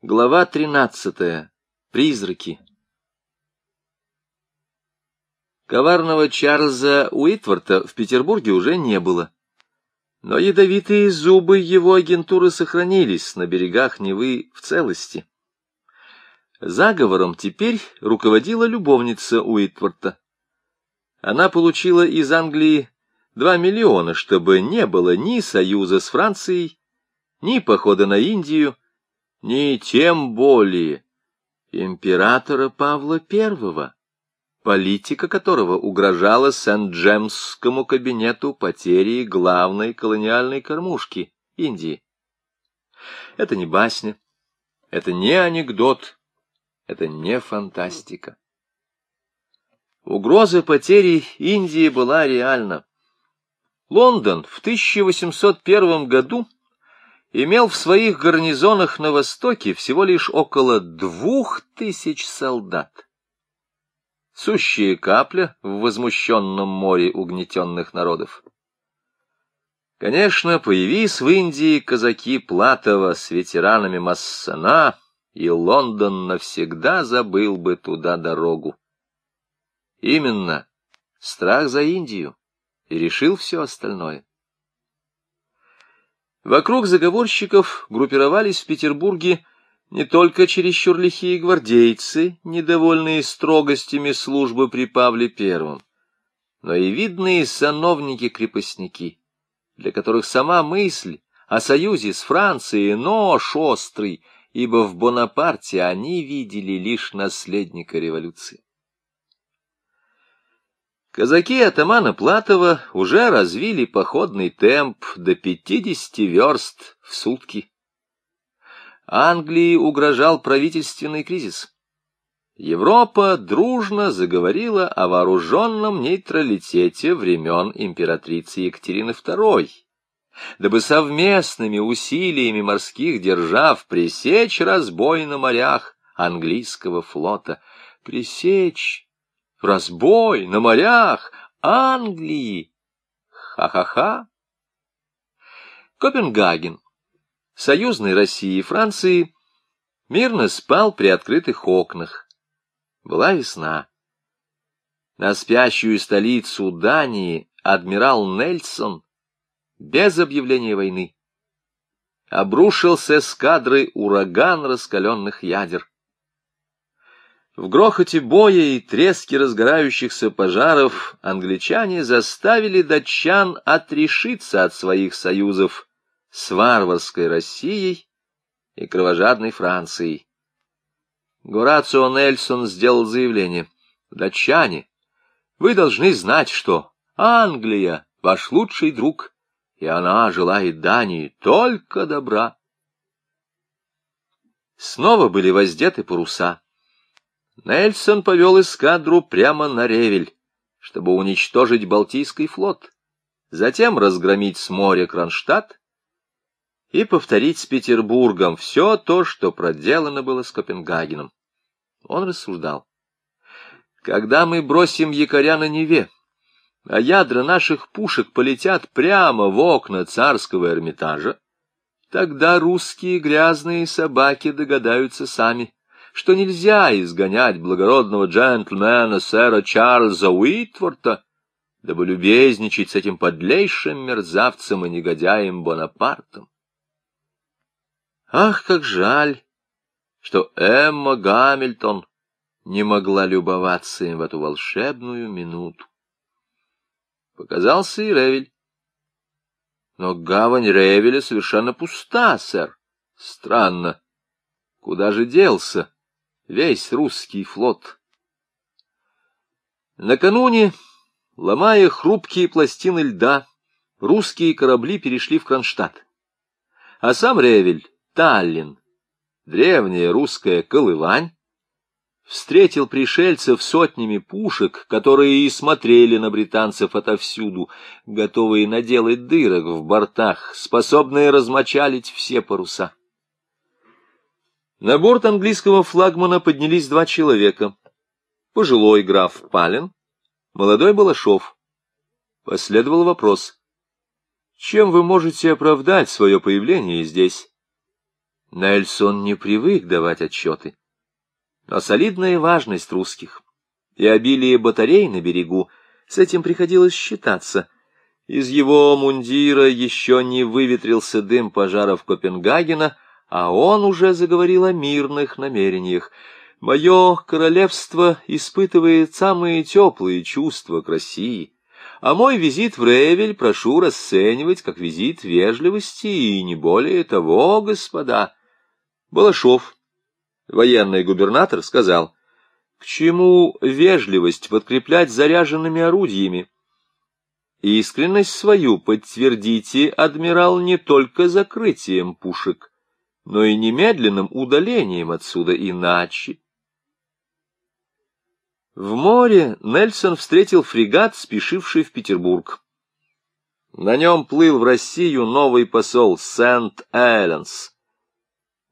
Глава тринадцатая. Призраки. Коварного Чарльза Уитворта в Петербурге уже не было. Но ядовитые зубы его агентуры сохранились на берегах Невы в целости. Заговором теперь руководила любовница Уитворта. Она получила из Англии два миллиона, чтобы не было ни союза с Францией, ни похода на Индию, ни тем более императора Павла I, политика которого угрожала Сент-Джемсскому кабинету потерей главной колониальной кормушки Индии. Это не басня, это не анекдот, это не фантастика. Угроза потери Индии была реальна. Лондон в 1801 году имел в своих гарнизонах на Востоке всего лишь около двух тысяч солдат. Сущая капля в возмущенном море угнетенных народов. Конечно, появись в Индии казаки Платова с ветеранами Массана, и Лондон навсегда забыл бы туда дорогу. Именно страх за Индию и решил все остальное. Вокруг заговорщиков группировались в Петербурге не только чересчур лихие гвардейцы, недовольные строгостями службы при Павле Первом, но и видные сановники-крепостники, для которых сама мысль о союзе с Францией нож острый, ибо в Бонапарте они видели лишь наследника революции. Казаки атамана Платова уже развили походный темп до пятидесяти верст в сутки. Англии угрожал правительственный кризис. Европа дружно заговорила о вооруженном нейтралитете времен императрицы Екатерины II, дабы совместными усилиями морских держав пресечь разбой на морях английского флота. Пресечь разбой на морях Англии. Ха-ха-ха. Копенгаген, союзной России и Франции, мирно спал при открытых окнах. Была весна. На спящую столицу Дании адмирал Нельсон без объявления войны обрушился с кадры ураган раскаленных ядер. В грохоте боя и треске разгорающихся пожаров англичане заставили датчан отрешиться от своих союзов с варварской Россией и кровожадной Францией. Горацио Нельсон сделал заявление. «Датчане, вы должны знать, что Англия — ваш лучший друг, и она желает Дании только добра». Снова были воздеты паруса. Нельсон повел эскадру прямо на Ревель, чтобы уничтожить Балтийский флот, затем разгромить с моря Кронштадт и повторить с Петербургом все то, что проделано было с Копенгагеном. Он рассуждал. Когда мы бросим якоря на Неве, а ядра наших пушек полетят прямо в окна царского Эрмитажа, тогда русские грязные собаки догадаются сами, что нельзя изгонять благородного джентльмена сэра Чарльза Уитворта, дабы любезничать с этим подлейшим мерзавцем и негодяем Бонапартом. Ах, как жаль, что Эмма Гамильтон не могла любоваться им в эту волшебную минуту. Показался и Ревель. Но гавань Ревеля совершенно пуста, сэр. Странно. Куда же делся весь русский флот. Накануне, ломая хрупкие пластины льда, русские корабли перешли в Кронштадт. А сам Ревель, Таллин, древняя русская колывань, встретил пришельцев сотнями пушек, которые и смотрели на британцев отовсюду, готовые наделать дырок в бортах, способные размочалить все паруса. На борт английского флагмана поднялись два человека. Пожилой граф Пален, молодой Балашов. Последовал вопрос. Чем вы можете оправдать свое появление здесь? Нельсон не привык давать отчеты. Но солидная важность русских и обилие батарей на берегу, с этим приходилось считаться. Из его мундира еще не выветрился дым пожаров Копенгагена, а он уже заговорил о мирных намерениях. «Мое королевство испытывает самые теплые чувства к России» а мой визит в Ревель прошу расценивать как визит вежливости и не более того, господа. Балашов, военный губернатор, сказал, к чему вежливость подкреплять заряженными орудиями? Искренность свою подтвердите, адмирал, не только закрытием пушек, но и немедленным удалением отсюда, иначе. В море Нельсон встретил фрегат, спешивший в Петербург. На нем плыл в Россию новый посол Сент-Эленс.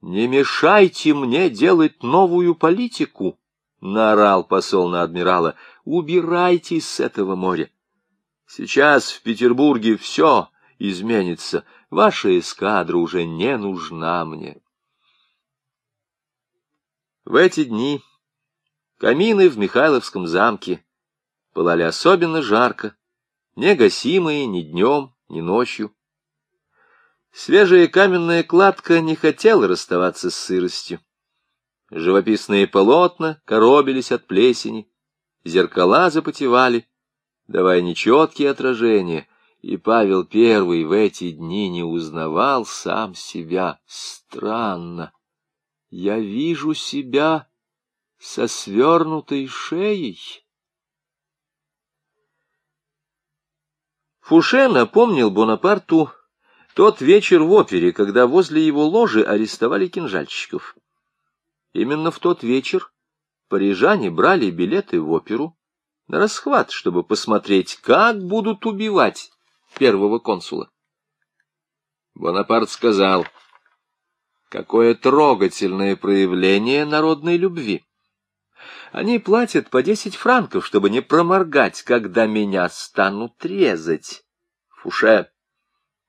«Не мешайте мне делать новую политику!» — наорал посол на адмирала. «Убирайтесь с этого моря! Сейчас в Петербурге все изменится. Ваша эскадра уже не нужна мне». В эти дни камины в Михайловском замке пылали особенно жарко, негасимые ни днем, ни ночью. Свежая каменная кладка не хотела расставаться с сыростью. Живописные полотна коробились от плесени, зеркала запотевали, давая нечеткие отражения, и Павел Первый в эти дни не узнавал сам себя. Странно. Я вижу себя со свернутой шеей. Фуше напомнил Бонапарту тот вечер в опере, когда возле его ложи арестовали кинжальщиков. Именно в тот вечер парижане брали билеты в оперу на расхват, чтобы посмотреть, как будут убивать первого консула. Бонапарт сказал, какое трогательное проявление народной любви. Они платят по десять франков, чтобы не проморгать, когда меня станут резать. Фуше,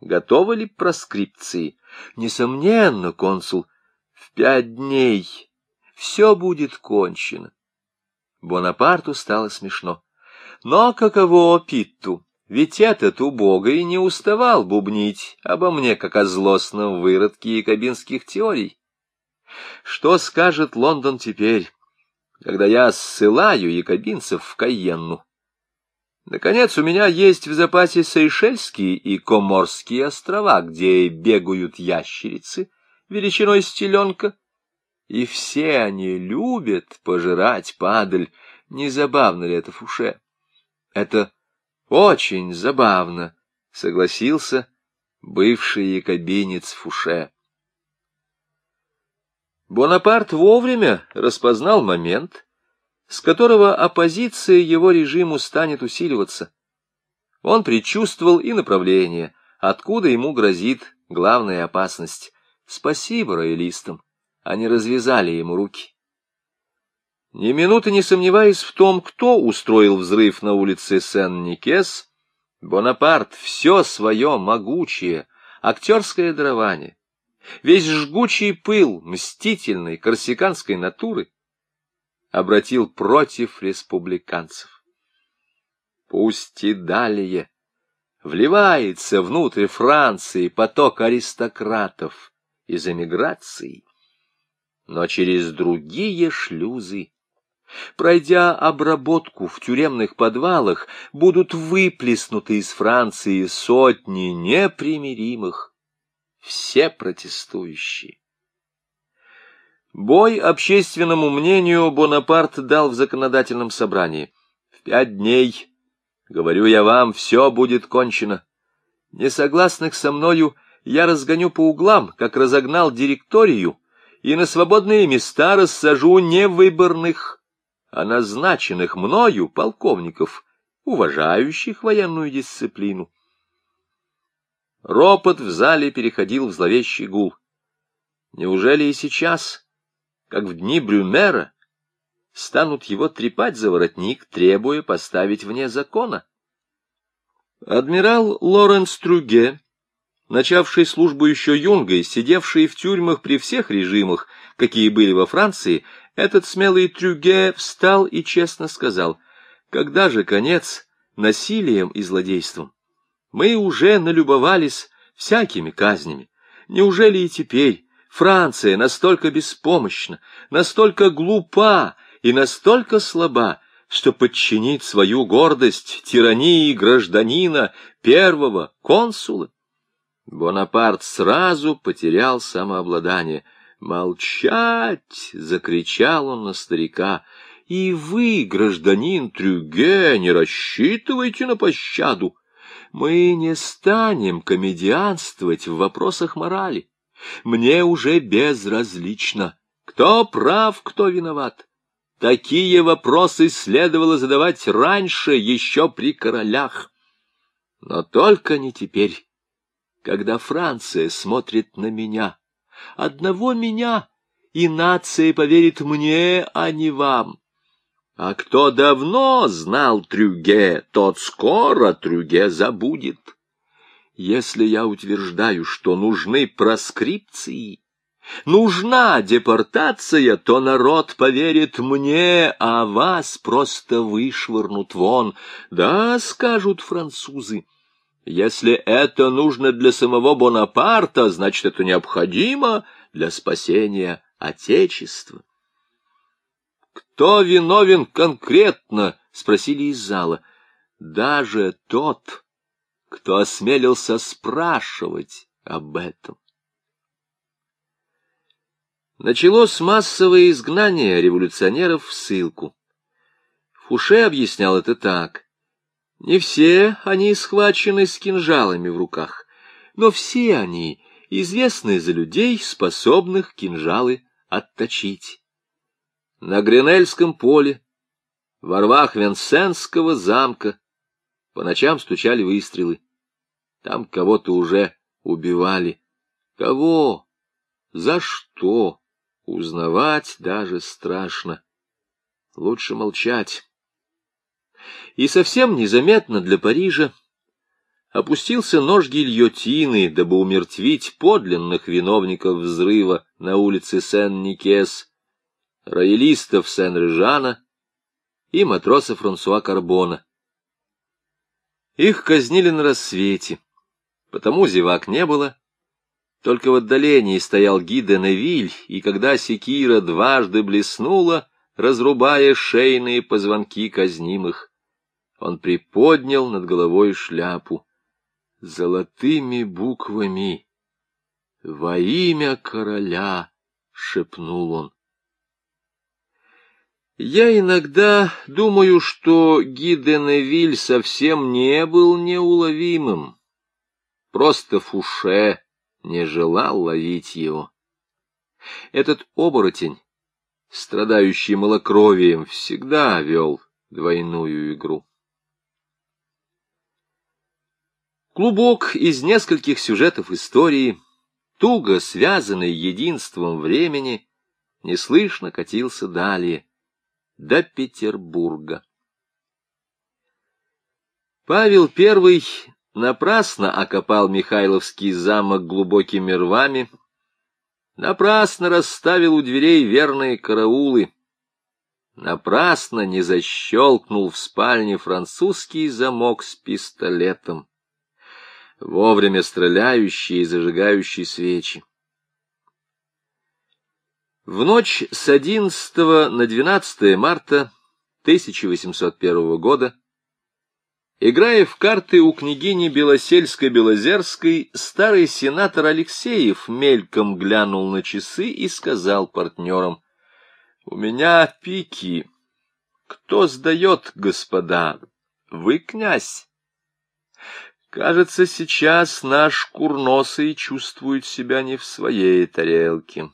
готовы ли проскрипции? Несомненно, консул, в пять дней все будет кончено. Бонапарту стало смешно. Но каково Питту? Ведь этот убогой не уставал бубнить обо мне, как о злостном выродке якобинских теорий. Что скажет Лондон теперь, когда я ссылаю якобинцев в Кайенну? Наконец, у меня есть в запасе Сейшельские и Коморские острова, где бегают ящерицы величиной стеленка, и все они любят пожирать падаль. Не забавно ли это, Фуше? Это очень забавно, согласился бывший якобинец Фуше. Бонапарт вовремя распознал момент, с которого оппозиция его режиму станет усиливаться. Он предчувствовал и направление, откуда ему грозит главная опасность. Спасибо роялистам, они развязали ему руки. Ни минуты не сомневаясь в том, кто устроил взрыв на улице Сен-Никес, Бонапарт все свое могучее, актерское дарование, весь жгучий пыл мстительной корсиканской натуры обратил против республиканцев. Пусть и далее вливается внутрь Франции поток аристократов из эмиграции, но через другие шлюзы, пройдя обработку в тюремных подвалах, будут выплеснуты из Франции сотни непримиримых, все протестующие. Бой общественному мнению Бонапарт дал в законодательном собрании. В пять дней, говорю я вам, все будет кончено. Несогласных со мною я разгоню по углам, как разогнал директорию, и на свободные места рассажу не выборных, а назначенных мною полковников, уважающих военную дисциплину. Ропот в зале переходил в зловещий гул. Неужели и сейчас как в дни Брюмера, станут его трепать за воротник, требуя поставить вне закона. Адмирал Лоренс Труге, начавший службу еще юнгой, сидевший в тюрьмах при всех режимах, какие были во Франции, этот смелый Трюге встал и честно сказал, когда же конец насилием и злодейством? Мы уже налюбовались всякими казнями. Неужели и теперь Франция настолько беспомощна, настолько глупа и настолько слаба, что подчинит свою гордость тирании гражданина, первого консула? Бонапарт сразу потерял самообладание. «Молчать!» — закричал он на старика. «И вы, гражданин Трюге, не рассчитывайте на пощаду. Мы не станем комедианствовать в вопросах морали. Мне уже безразлично, кто прав, кто виноват. Такие вопросы следовало задавать раньше, еще при королях. Но только не теперь, когда Франция смотрит на меня. Одного меня, и нация поверит мне, а не вам. А кто давно знал Трюге, тот скоро Трюге забудет. Если я утверждаю, что нужны проскрипции, нужна депортация, то народ поверит мне, а вас просто вышвырнут вон. Да, скажут французы, если это нужно для самого Бонапарта, значит, это необходимо для спасения Отечества. «Кто виновен конкретно?» — спросили из зала. «Даже тот, кто осмелился спрашивать об этом». Началось массовое изгнание революционеров в ссылку. Фуше объяснял это так. Не все они схвачены с кинжалами в руках, но все они известны за людей, способных кинжалы отточить. На Гренельском поле, во рвах Венсенского замка, по ночам стучали выстрелы. Там кого-то уже убивали. Кого? За что? Узнавать даже страшно. Лучше молчать. И совсем незаметно для Парижа опустился нож гильотины, дабы умертвить подлинных виновников взрыва на улице Сен-Никес, роялистов Сен-Режана и матроса Франсуа Карбона. Их казнили на рассвете, потому зевак не было, только в отдалении стоял Ги де и когда секира дважды блеснула, разрубая шейные позвонки казнимых, он приподнял над головой шляпу золотыми буквами. «Во имя короля!» — шепнул он. Я иногда думаю, что Гиденевиль совсем не был неуловимым. Просто Фуше не желал ловить его. Этот оборотень, страдающий малокровием, всегда вел двойную игру. Клубок из нескольких сюжетов истории, туго связанный единством времени, неслышно катился далее — до Петербурга. Павел I напрасно окопал Михайловский замок глубокими рвами, напрасно расставил у дверей верные караулы, напрасно не защелкнул в спальне французский замок с пистолетом, вовремя стреляющий и зажигающий свечи. В ночь с 11 на 12 марта 1801 года, играя в карты у княгини Белосельской-Белозерской, старый сенатор Алексеев мельком глянул на часы и сказал партнерам, «У меня пики. Кто сдает, господа? Вы, князь?» Кажется, сейчас наш курносый чувствует себя не в своей тарелке.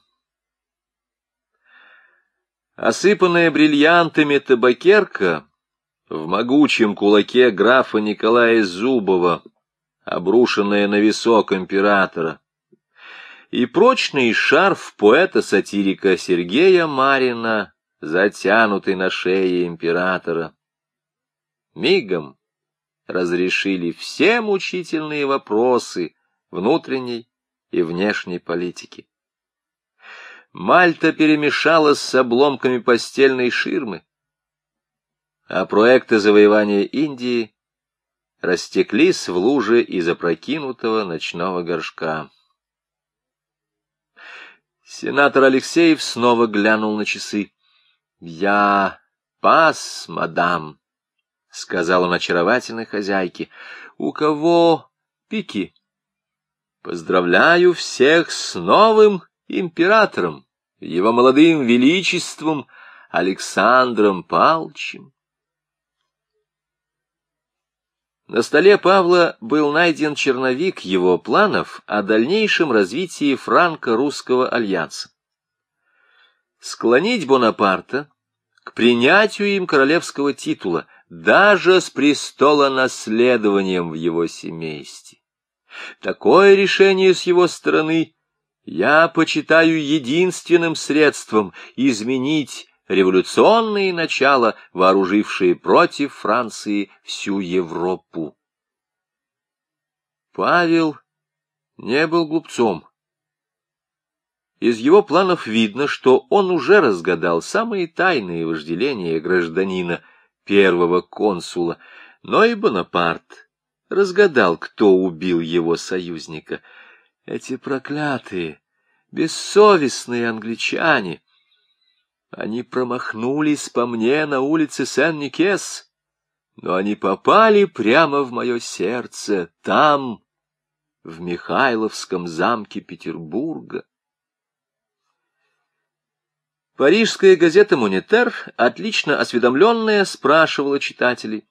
Осыпанная бриллиантами табакерка в могучем кулаке графа Николая Зубова, обрушенная на висок императора, и прочный шарф поэта-сатирика Сергея Марина, затянутый на шее императора. Мигом разрешили все мучительные вопросы внутренней и внешней политики. Мальта перемешалась с обломками постельной ширмы, а проекты завоевания Индии растеклись в луже из опрокинутого ночного горшка. Сенатор Алексеев снова глянул на часы. — Я пас, мадам, — сказал он очаровательной хозяйке. — У кого пики? — Поздравляю всех с новым императором, его молодым величеством Александром Палчем. На столе Павла был найден черновик его планов о дальнейшем развитии франко-русского альянса. Склонить Бонапарта к принятию им королевского титула, даже с престола наследованием в его семействе. Такое решение с его стороны я почитаю единственным средством изменить революционные начала, вооружившие против Франции всю Европу. Павел не был глупцом. Из его планов видно, что он уже разгадал самые тайные вожделения гражданина, первого консула, но и Бонапарт разгадал, кто убил его союзника. Эти проклятые, бессовестные англичане — они промахнулись по мне на улице Сен-Никес, но они попали прямо в мое сердце, там, в Михайловском замке Петербурга. Парижская газета «Монетер», отлично осведомленная, спрашивала читателей,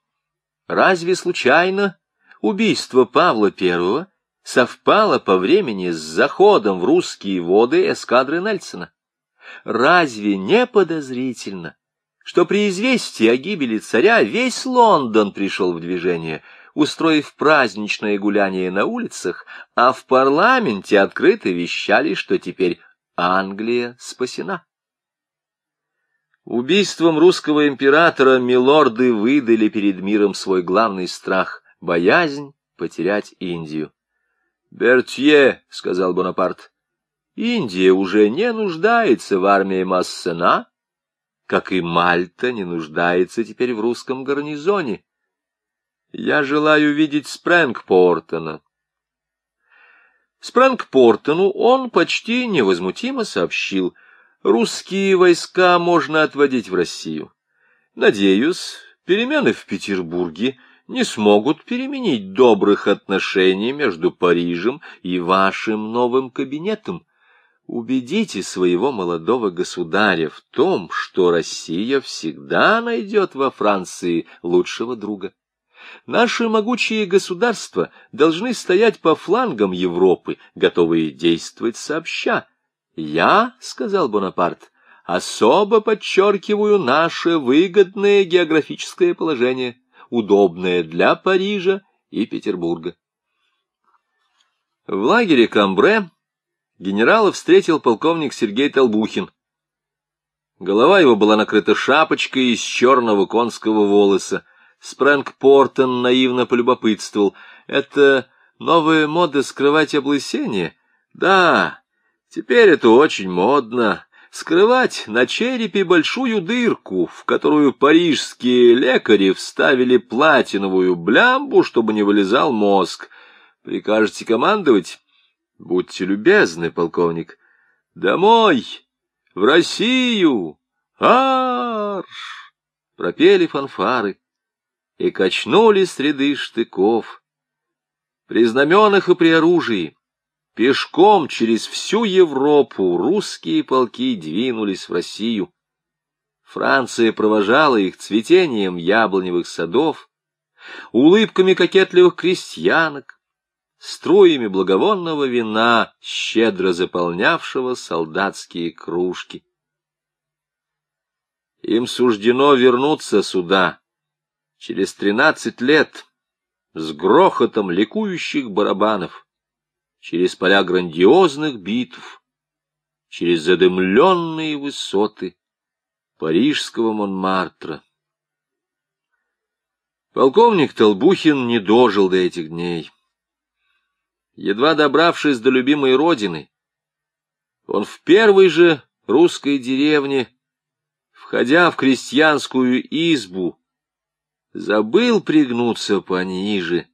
разве случайно убийство Павла I совпало по времени с заходом в русские воды эскадры Нельсона? Разве не подозрительно, что при известии о гибели царя весь Лондон пришел в движение, устроив праздничное гуляние на улицах, а в парламенте открыто вещали, что теперь Англия спасена? Убийством русского императора милорды выдали перед миром свой главный страх — боязнь потерять Индию. «Бертье», — сказал Бонапарт, Индия уже не нуждается в армии Массена, как и Мальта не нуждается теперь в русском гарнизоне. Я желаю видеть Спрэнгпортона. Спрэнгпортону он почти невозмутимо сообщил, русские войска можно отводить в Россию. Надеюсь, перемены в Петербурге не смогут переменить добрых отношений между Парижем и вашим новым кабинетом. Убедите своего молодого государя в том, что Россия всегда найдет во Франции лучшего друга. Наши могучие государства должны стоять по флангам Европы, готовые действовать сообща. Я, — сказал Бонапарт, — особо подчеркиваю наше выгодное географическое положение, удобное для Парижа и Петербурга. В лагере Камбре генерала встретил полковник Сергей Толбухин. Голова его была накрыта шапочкой из черного конского волоса. Спрэнк Портон наивно полюбопытствовал. «Это новая мода скрывать облысение?» «Да, теперь это очень модно. Скрывать на черепе большую дырку, в которую парижские лекари вставили платиновую блямбу, чтобы не вылезал мозг. Прикажете командовать?» Будьте любезны, полковник. Домой! В Россию! Арш! Пропели фанфары и качнули среды штыков. При знаменах и при оружии, пешком через всю Европу русские полки двинулись в Россию. Франция провожала их цветением яблоневых садов, улыбками кокетливых крестьянок, струями благовонного вина, щедро заполнявшего солдатские кружки. Им суждено вернуться сюда через тринадцать лет с грохотом ликующих барабанов, через поля грандиозных битв, через задымленные высоты парижского Монмартра. Полковник Толбухин не дожил до этих дней. Едва добравшись до любимой родины, он в первой же русской деревне, входя в крестьянскую избу, забыл пригнуться пониже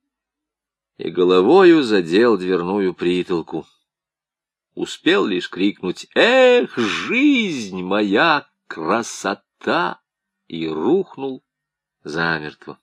и головою задел дверную притолку. Успел лишь крикнуть «Эх, жизнь моя, красота!» и рухнул замертво.